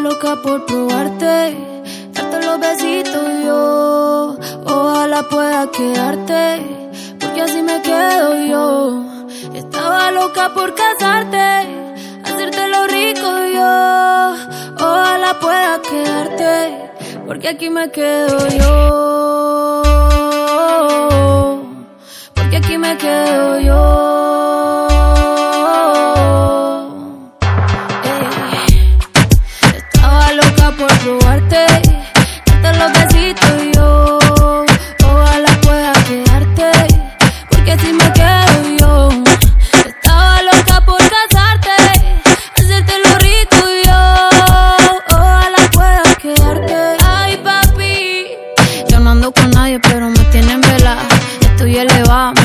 loca por probarte, darte los besitos yo. Ojalá pueda quedarte, porque así me quedo yo. Estaba loca por casarte, hacerte lo rico yo. Ojalá pueda quedarte, porque aquí me quedo yo. Porque aquí me quedo yo.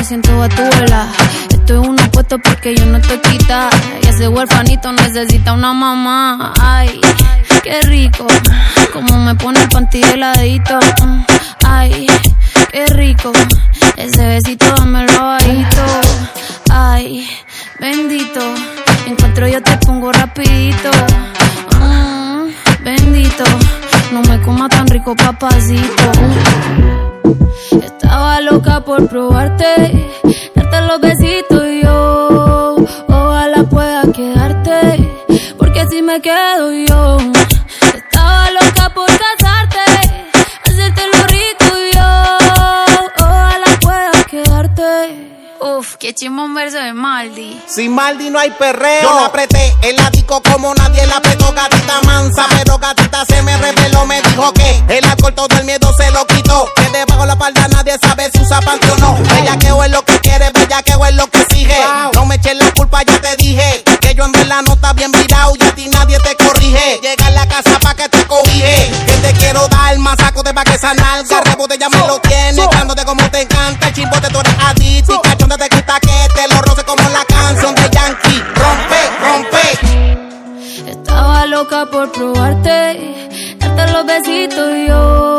Siento a tu vela. Estoy uno puesto porque yo no estoy quita. Y ese huerfanito necesita una mamá. Ay, qué rico. Como me pone el panty heladito. Mm, Ay, qué rico. Ese besito dámelo bajito. Ay, bendito. Encuentro yo te pongo rapidito. Mm, bendito. No me coma tan rico, papacito. Estaba loca por probarte, darte los besitos yo. Ojalá pueda quedarte, porque si me quedo yo. Estaba loca por casarte, hacerte lo rico yo. Ojalá pueda quedarte. Uf, qué chimón verso de Maldi. Sin Maldi no hay perreo. Yo la apreté el ático como nadie la apretó, gatita mansa. Pero gatita Bellaqueo es lo que quiere, bellaqueo es lo que exige. No me eches la culpa, ya te dije. Que yo en verdad no está bien virado y a ti nadie te corrige. Llega a la casa pa' que te cobije. Que te quiero dar más saco de pa' que esa nalga. Rebote ya me lo tiene, cándote como te encanta. El chimbote tú eres adicto y cachonde te quita que te lo roce como la canción de Yankee. Rompe, rompe. Estaba loca por probarte, darte los besitos yo.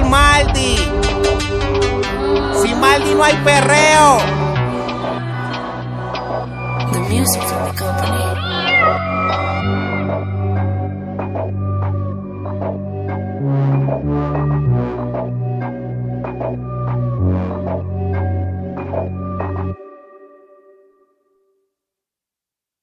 Maldi. Sin Maldi no hay perreo. The music